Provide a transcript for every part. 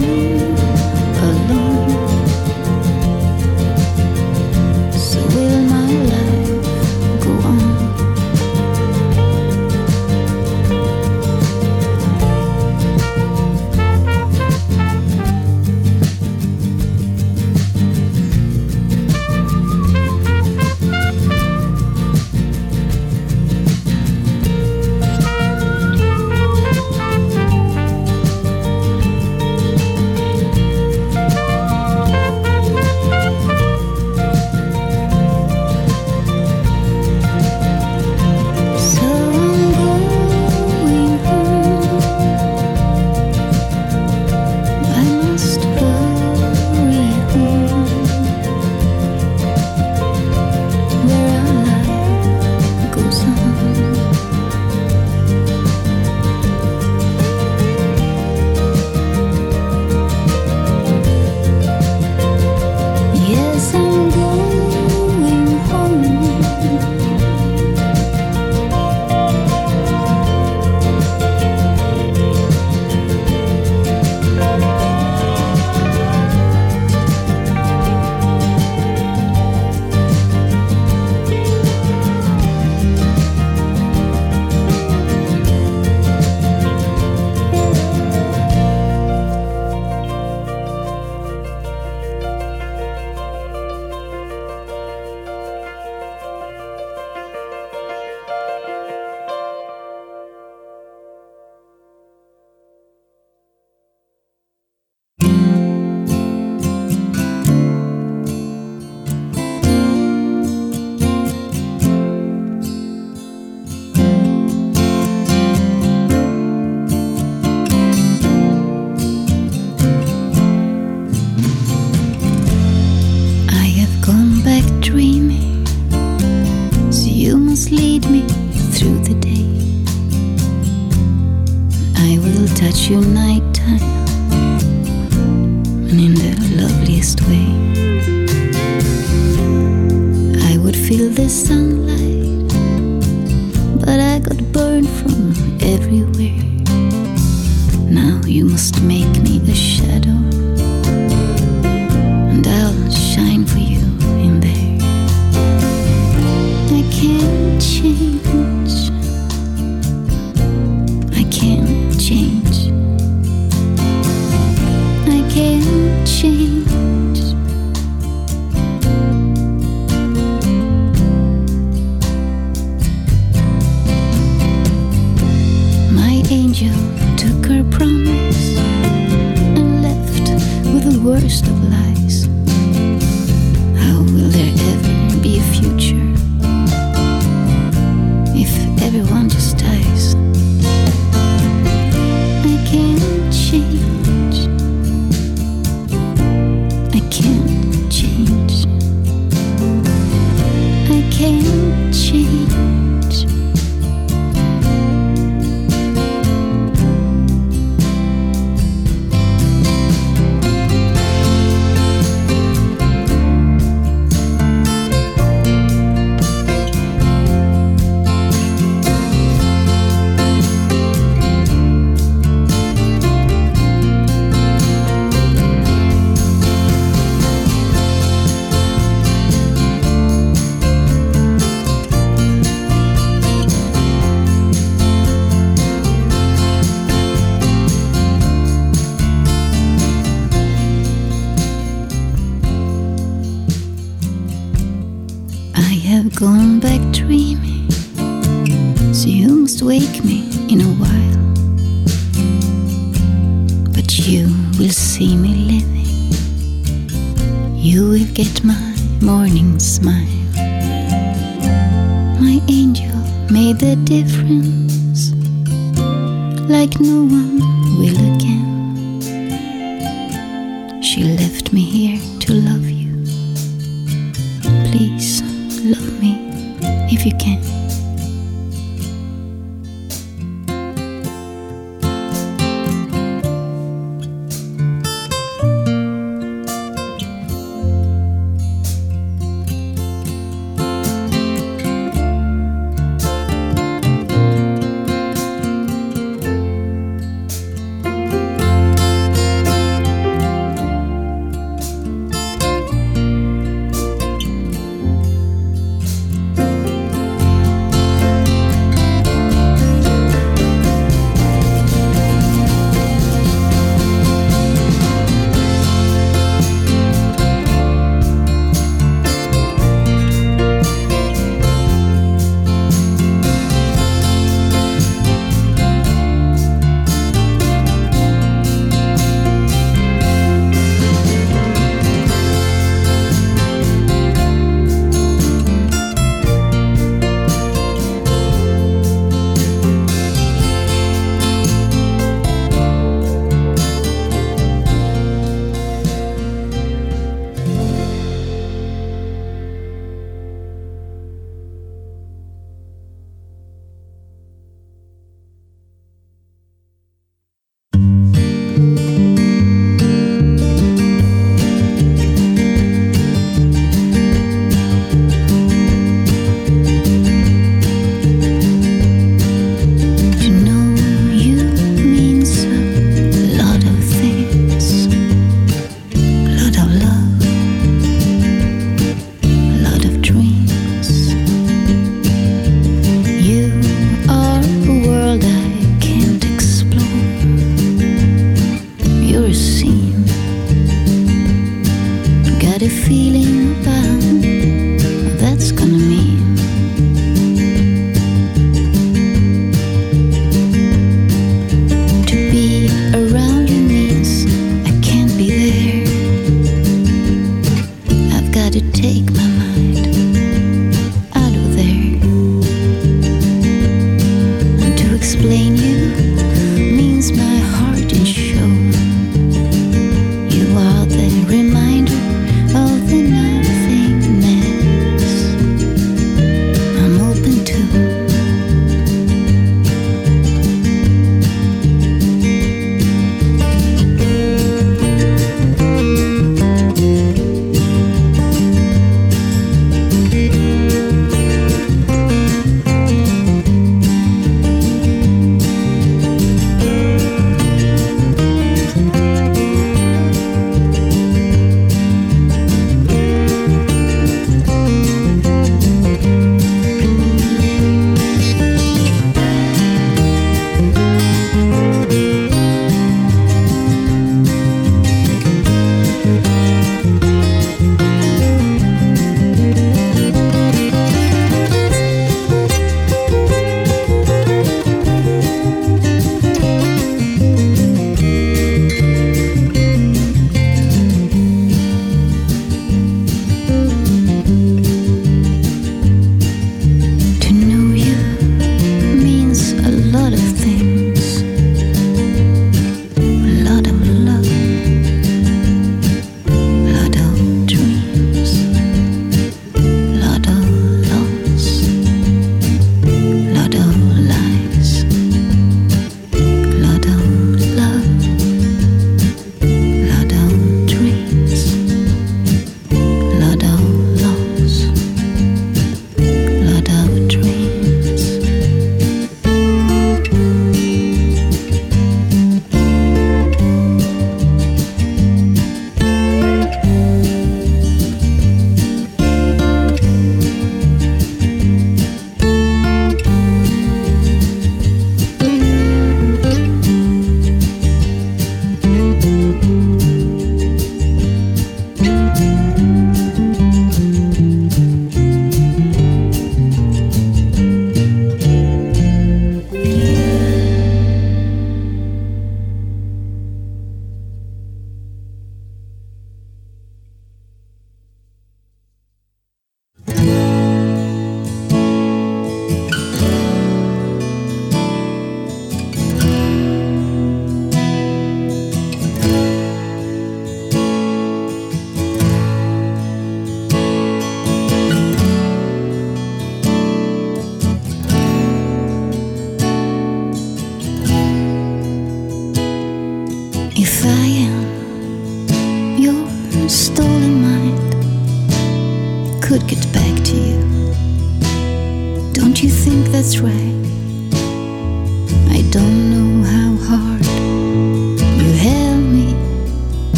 Going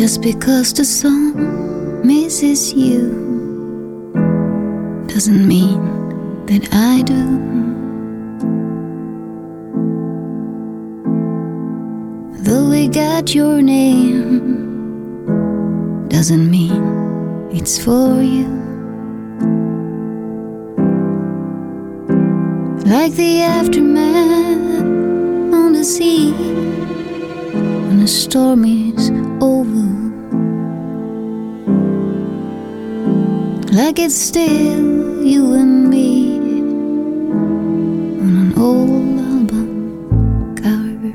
Just because the song misses you doesn't mean that I do. Though we got your name, doesn't mean it's for you. Like the aftermath on the sea when the storm is over. Like it's still you and me on an old album cover.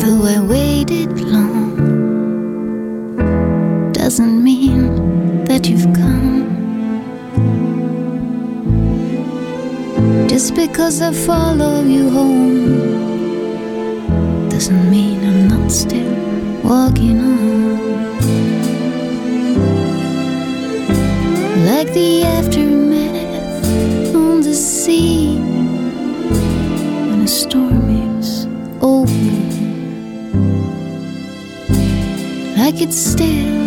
Though I waited long, doesn't mean that you've come. Just because I follow you home doesn't mean I'm not still walking on. Like the aftermath on the sea when a storm is over. Like it's still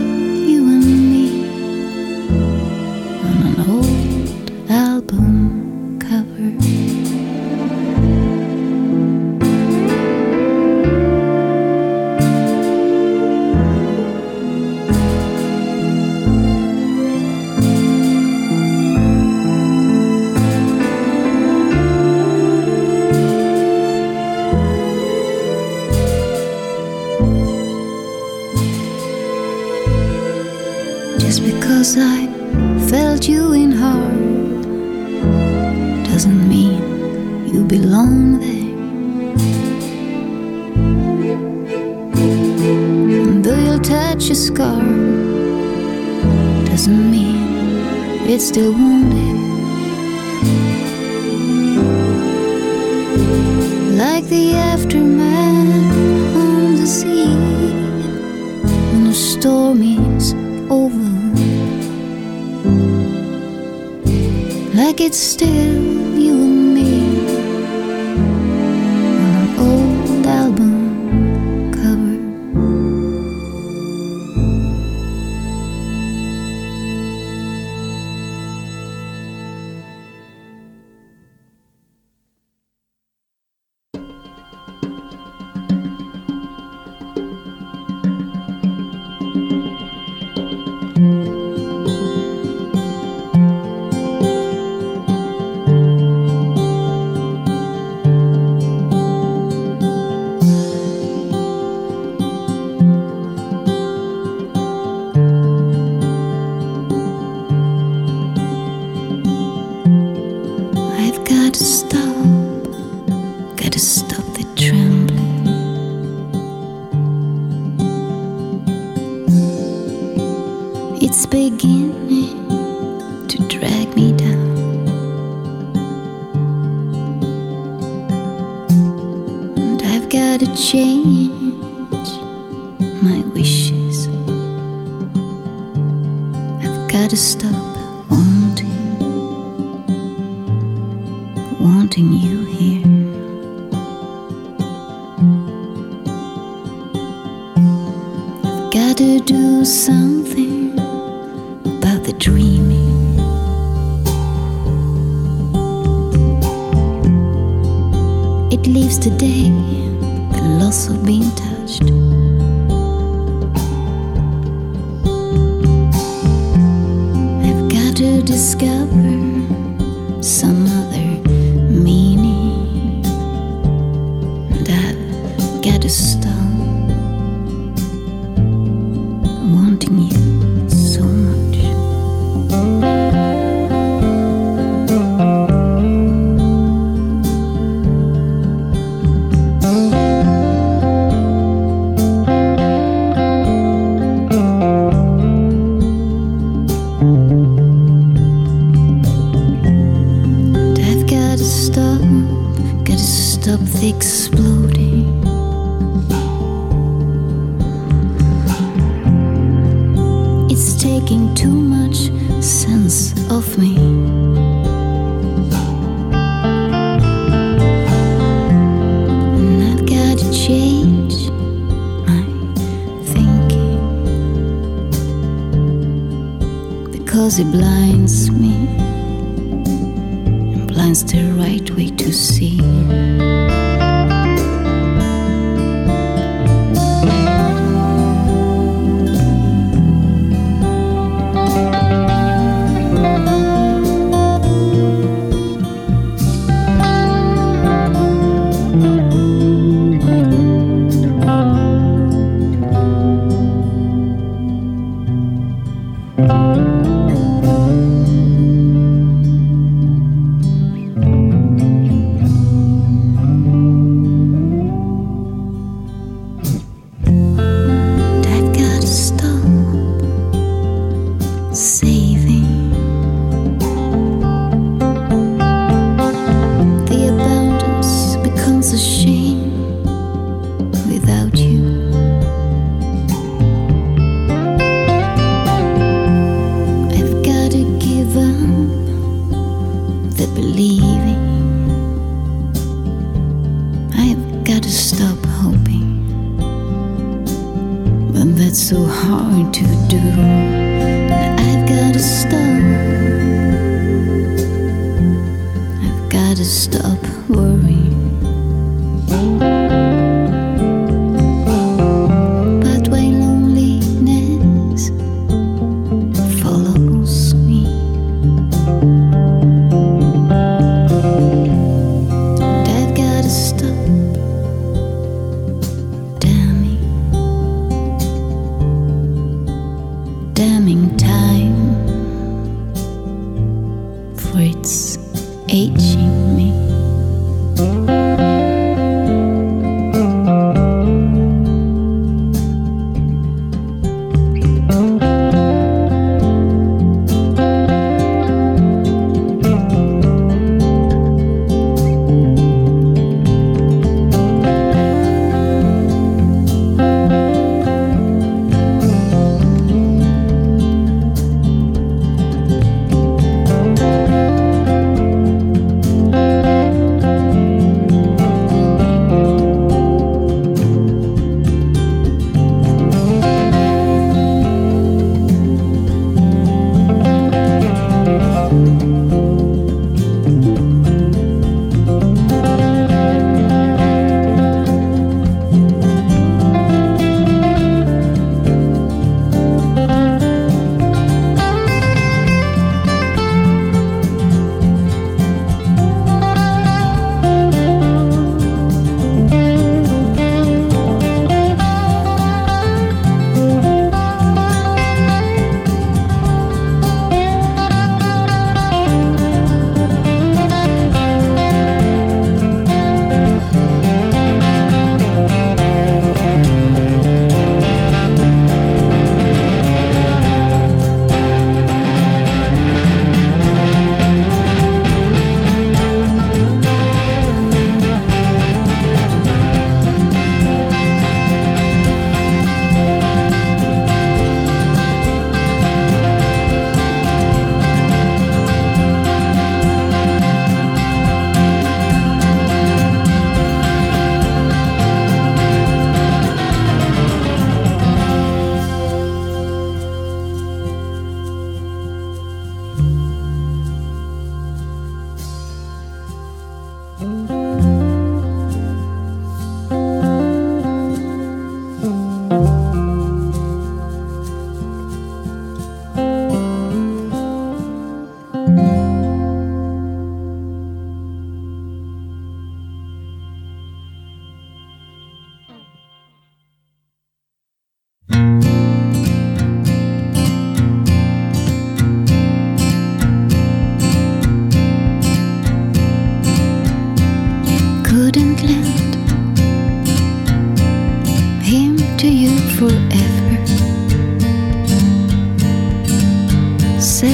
I've got to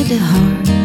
big enough to carry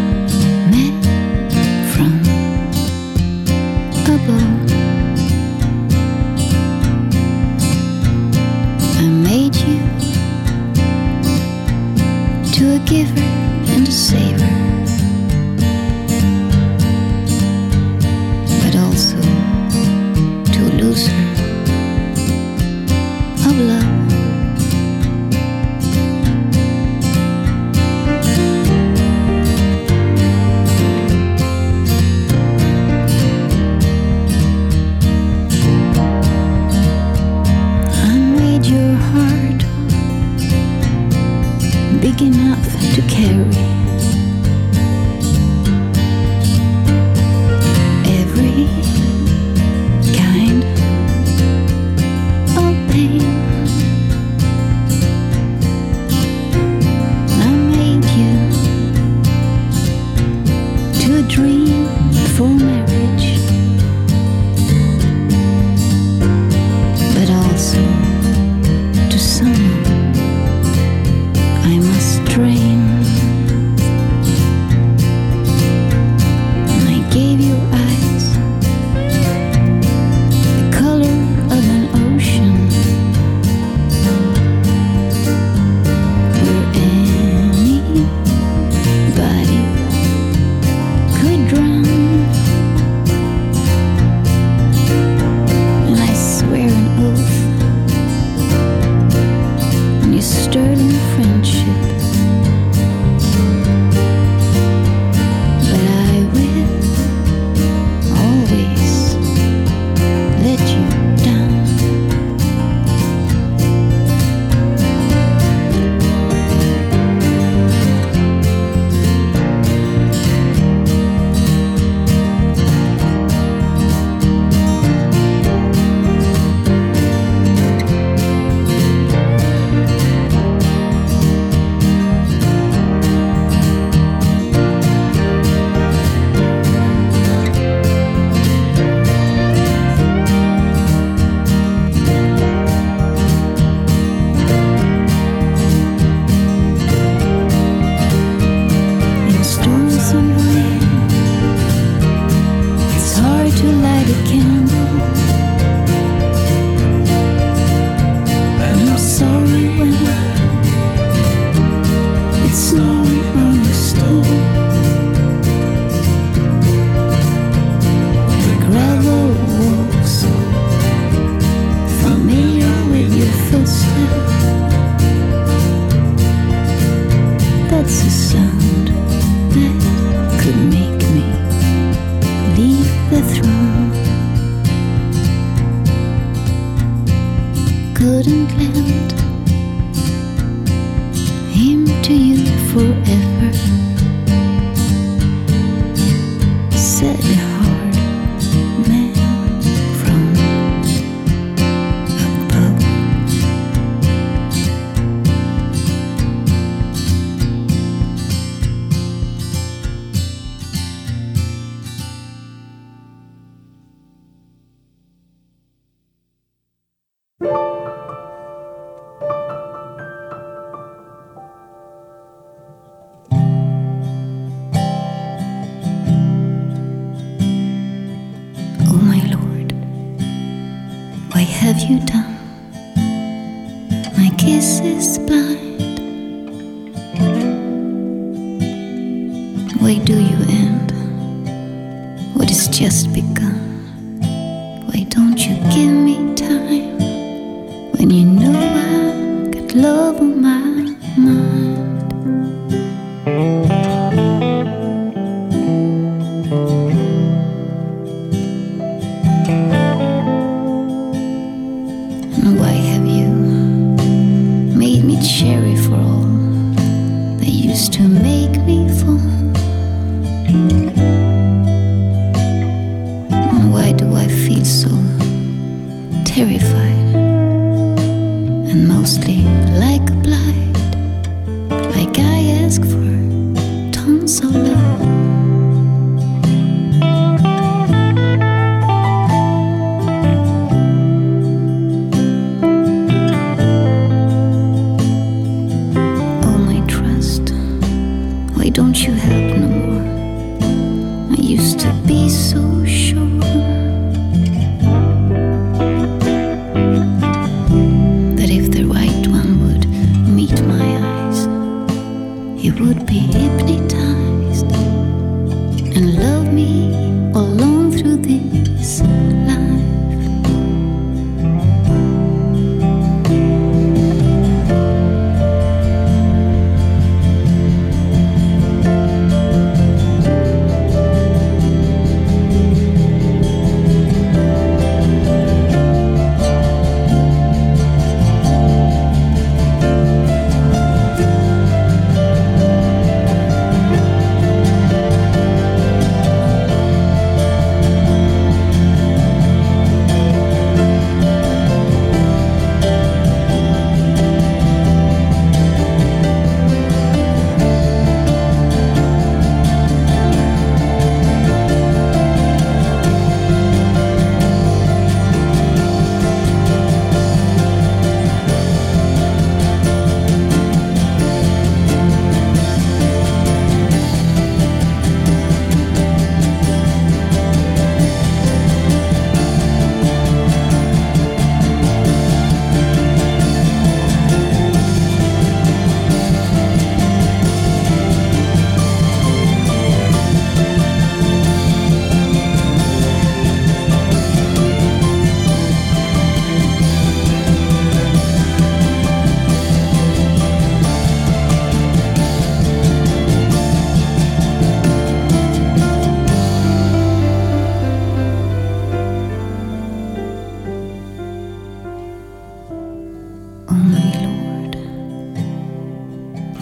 Only Lord,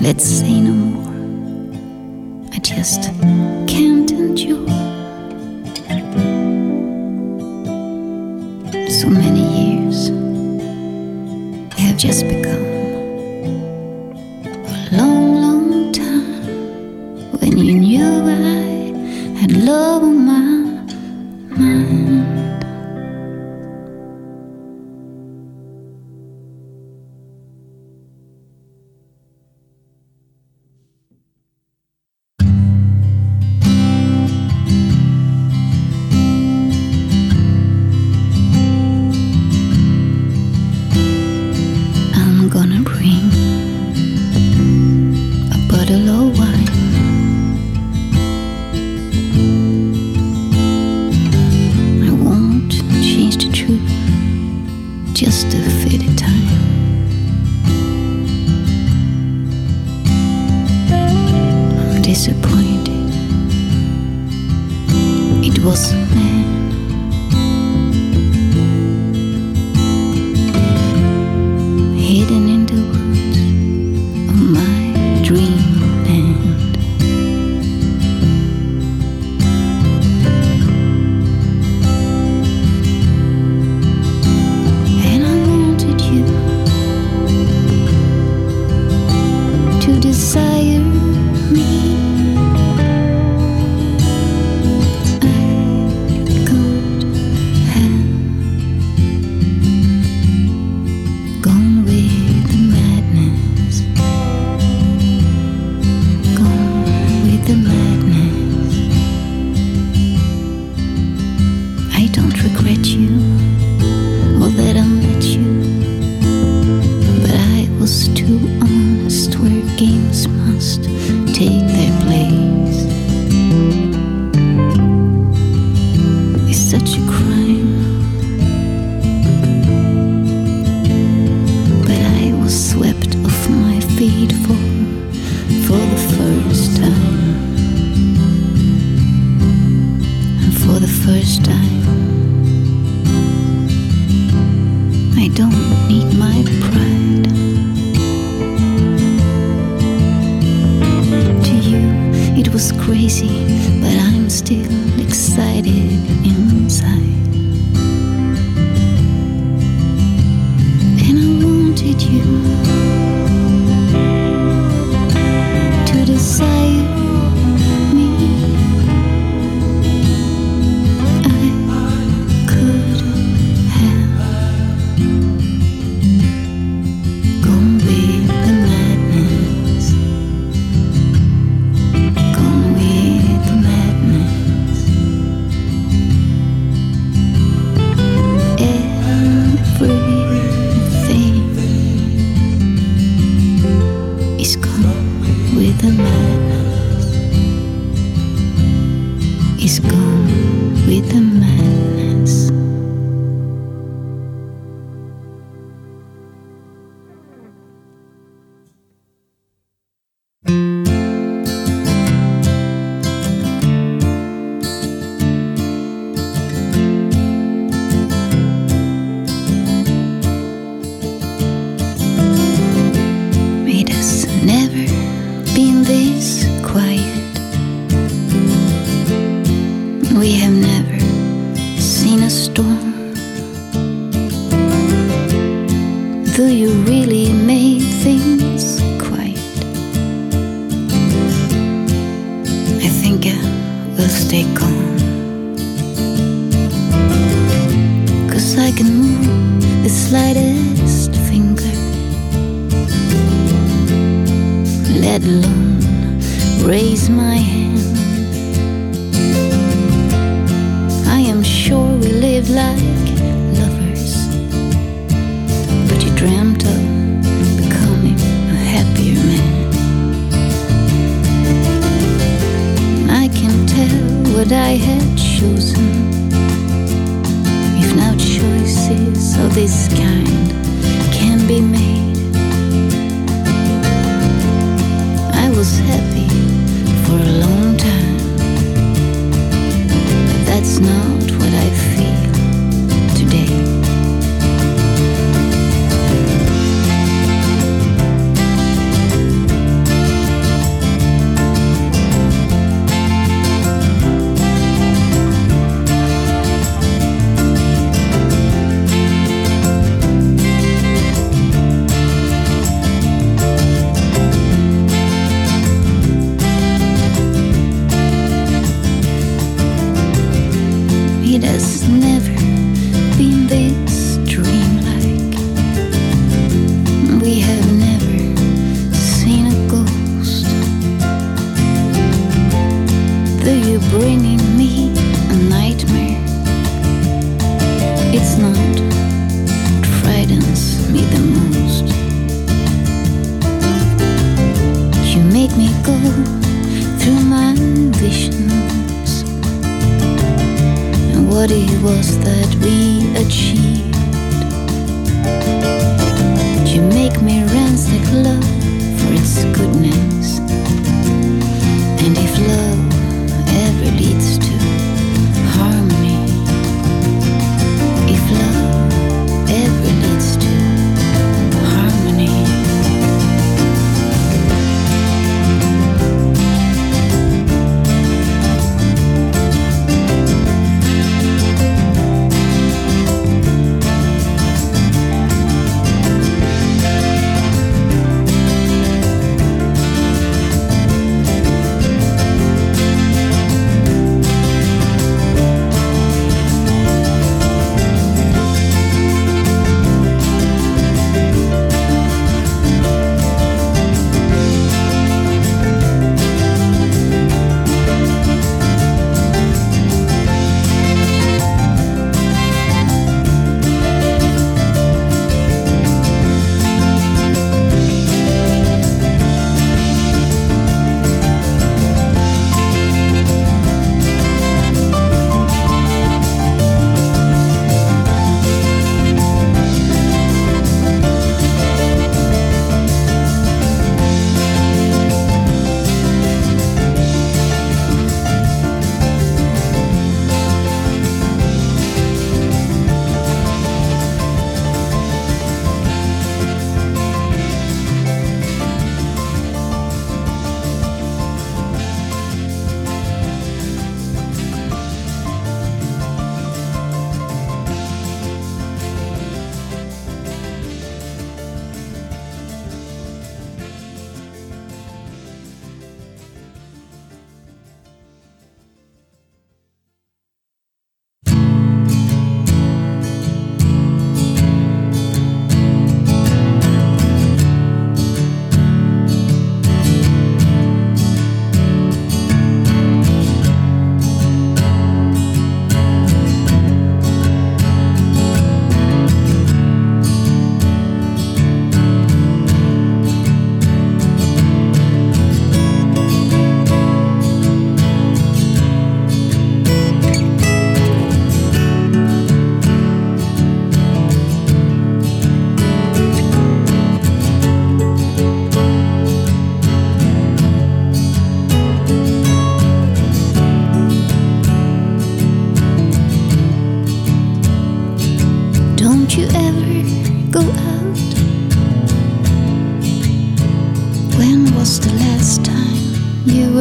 let's say no more. I just can't endure so many years. Have just begun.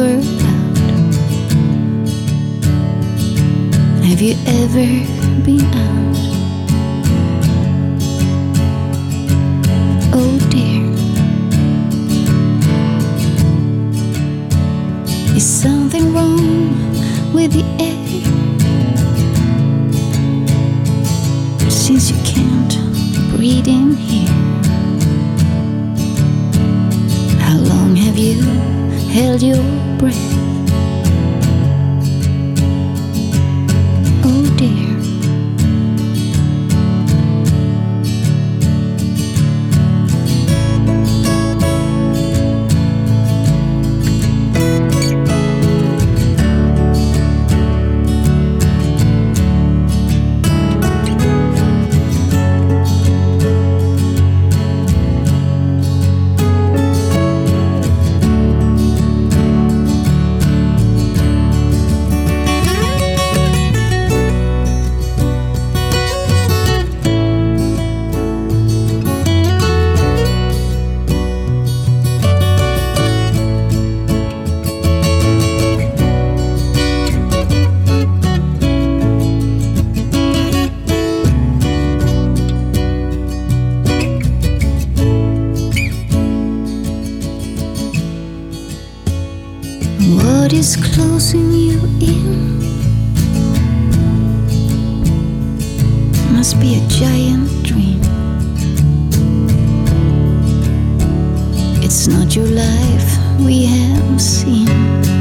were. Have you ever been out? Bye. your life we have seen.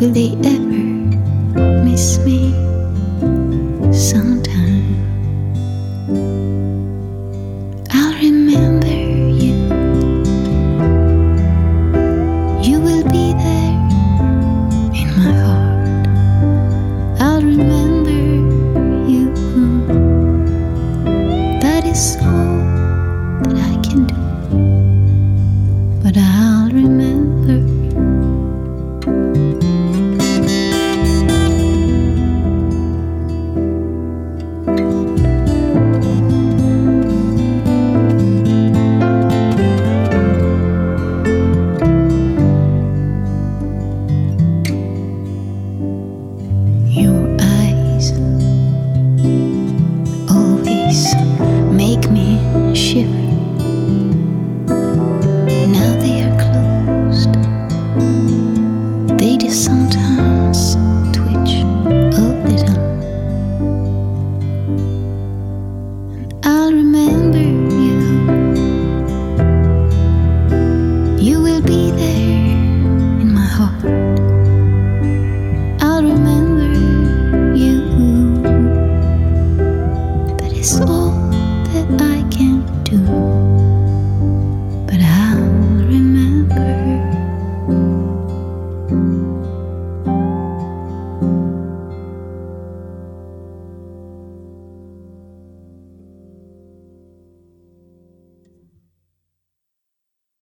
Will they